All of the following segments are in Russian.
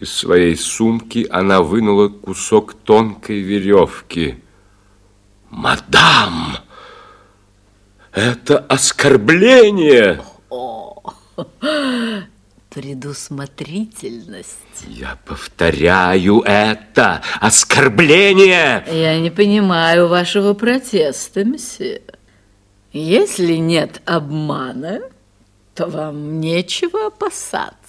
Из своей сумки она вынула кусок тонкой веревки. «Мадам, это оскорбление!» О, предусмотрительность. Я повторяю, это оскорбление! Я не понимаю вашего протеста, месье. Если нет обмана, то вам нечего опасаться.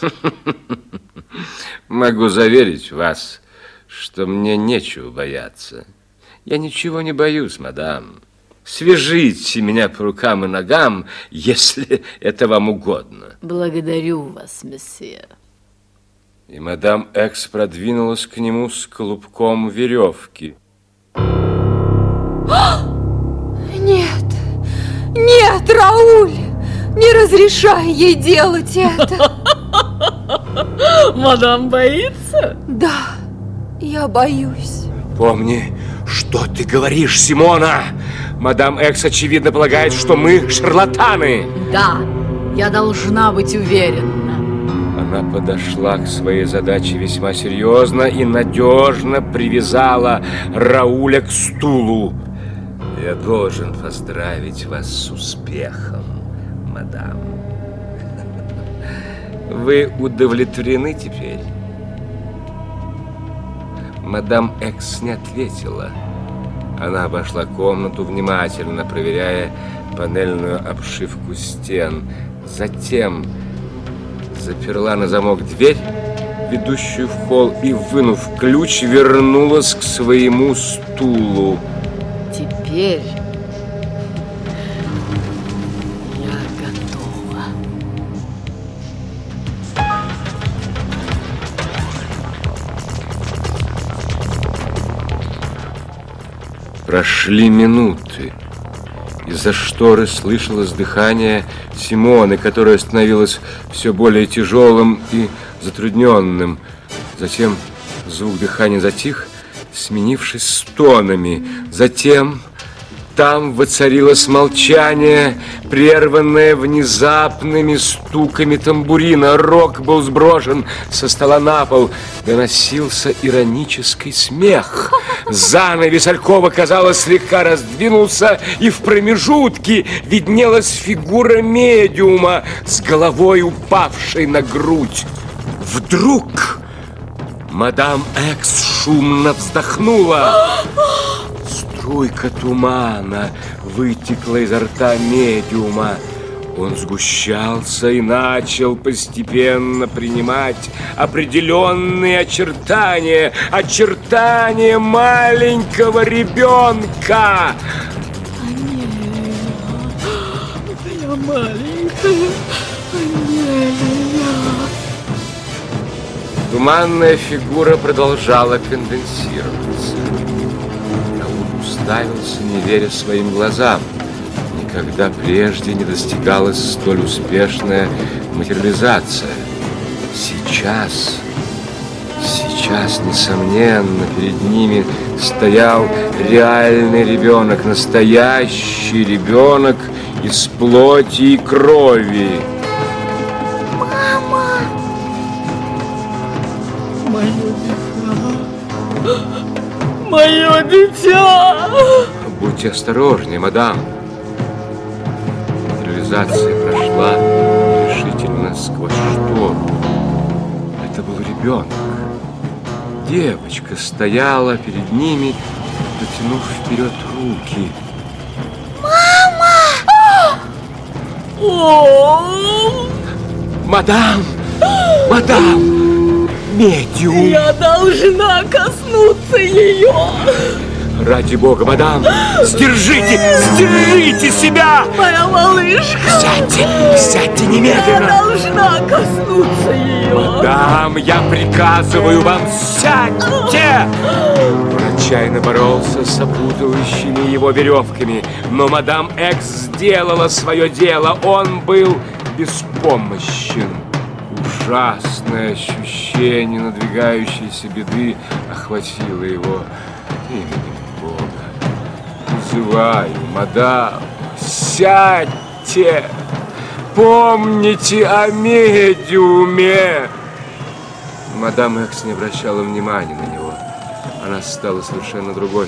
Могу заверить вас, что мне нечего бояться. Я ничего не боюсь, мадам. Свяжите меня по рукам и ногам, если это вам угодно. Благодарю вас, месье. И мадам Экс продвинулась к нему с клубком веревки. Нет, нет, Рауль, не разрешай ей делать это. Мадам боится? Да, я боюсь. Помни, что ты говоришь, Симона. Мадам Экс, очевидно, полагает, что мы шарлатаны. Да, я должна быть уверена. Она подошла к своей задаче весьма серьезно и надежно привязала Рауля к стулу. Я должен поздравить вас с успехом, мадам. Вы удовлетворены теперь? Мадам Экс не ответила. Она обошла комнату, внимательно проверяя панельную обшивку стен. Затем заперла на замок дверь, ведущую в холл, и, вынув ключ, вернулась к своему стулу. Теперь Прошли минуты. Из-за шторы слышалось дыхание Симоны, которое становилось все более тяжелым и затрудненным. Затем звук дыхания затих, сменившись стонами. Затем там воцарилось молчание, прерванное внезапными стуками тамбурина. Рог был сброшен со стола на пол. Доносился иронический смех. Занавес Алькова, казалось, слегка раздвинулся, и в промежутке виднелась фигура медиума с головой упавшей на грудь. Вдруг мадам Экс шумно вздохнула. Струйка тумана вытекла изо рта медиума. Он сгущался и начал постепенно принимать определенные очертания, очертания маленького ребенка. Я маленькая, Туманная фигура продолжала конденсироваться. Рауль уставился, не веря своим глазам. Никогда прежде не достигалась столь успешная материализация. Сейчас, сейчас, несомненно, перед ними стоял реальный ребенок, настоящий ребенок из плоти и крови. Мое дитя! Будьте осторожнее, мадам. Материализация прошла решительно сквозь штору. Это был ребенок. Девочка стояла перед ними, протянув вперед руки. О, Мадам! Мадам! Медиум! я должна коснуться ее! Ради бога, мадам! Сдержите! Сдержите себя! Моя малышка! Сядьте! Сядьте Я немедленно! должна коснуться ее! Мадам, я приказываю вам, сядьте! Он отчаянно боролся с опутывающими его веревками, но мадам Экс сделала свое дело. Он был беспомощен. Ужасное ощущение надвигающейся беды охватило его именем Называю, мадам, сядьте! Помните о медиуме! Мадам Экс не обращала внимания на него. Она стала совершенно другой.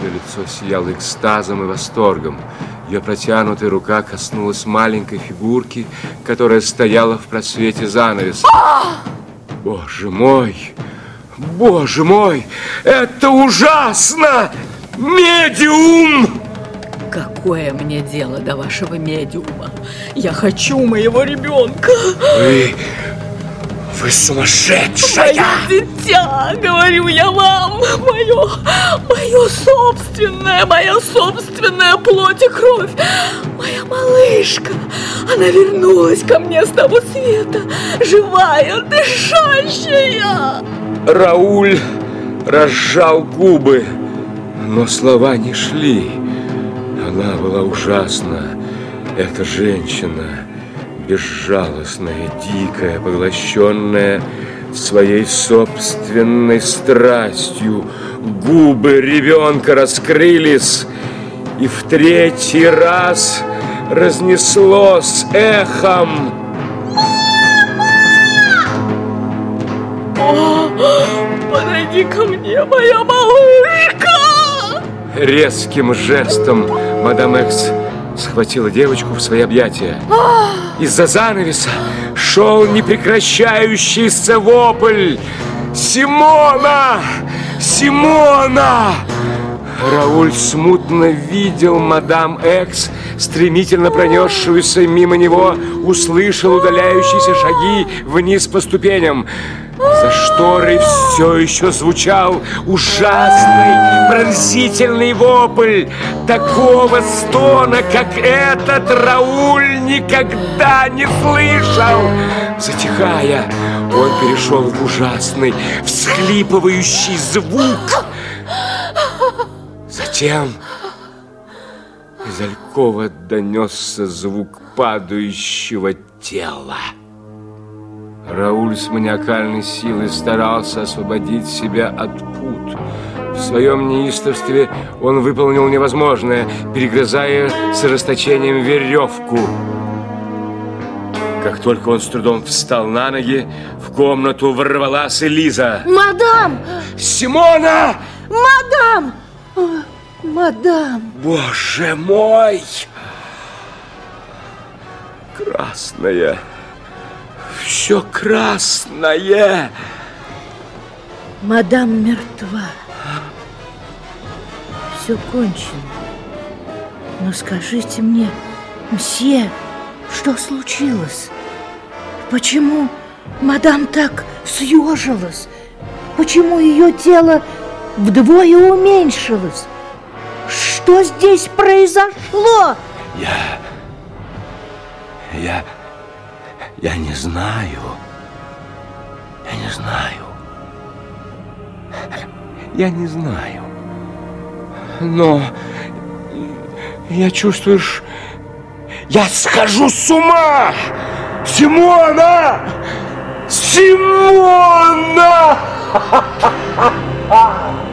Ее лицо сияло экстазом и восторгом. Ее протянутая рука коснулась маленькой фигурки, которая стояла в просвете занавеса. Боже мой! Боже мой! Это ужасно! Медиум! Какое мне дело до вашего медиума? Я хочу моего ребенка. Вы... Вы сумасшедшая! Мое дитя, говорю я вам, мое, мое собственное, моя собственная плоть и кровь, моя малышка. Она вернулась ко мне с того света, живая, дышащая. Рауль разжал губы, но слова не шли. Она была ужасна, эта женщина безжалостная, дикая, поглощенная своей собственной страстью. Губы ребенка раскрылись, и в третий раз разнеслось эхом. О, подойди ко мне, моя малышка! Резким жестом мадам Экс схватила девочку в свои объятия. Из-за занавеса шел непрекращающийся вопль. «Симона! Симона!» Рауль смутно видел мадам Экс, стремительно пронесшуюся мимо него, услышал удаляющиеся шаги вниз по ступеням. За шторой все еще звучал ужасный, пронзительный вопль. Такого стона, как этот, Рауль никогда не слышал. Затихая, он перешел в ужасный, всхлипывающий звук. Затем из Алькова донесся звук падающего тела. Рауль с маниакальной силой старался освободить себя от пут. В своем неистовстве он выполнил невозможное, перегрызая с расточением веревку. Как только он с трудом встал на ноги, в комнату ворвалась Элиза. Мадам! «Симона!» Мадам! Мадам! Боже мой! Красное! Все красное! Мадам мертва. Все кончено. Но скажите мне, мсье, что случилось? Почему мадам так съежилась? Почему ее тело вдвое уменьшилось? Что здесь произошло? Я... Я... Я не знаю. Я не знаю. Я не знаю. Но... Я чувствую, ш- я схожу с ума! Симона! Симона!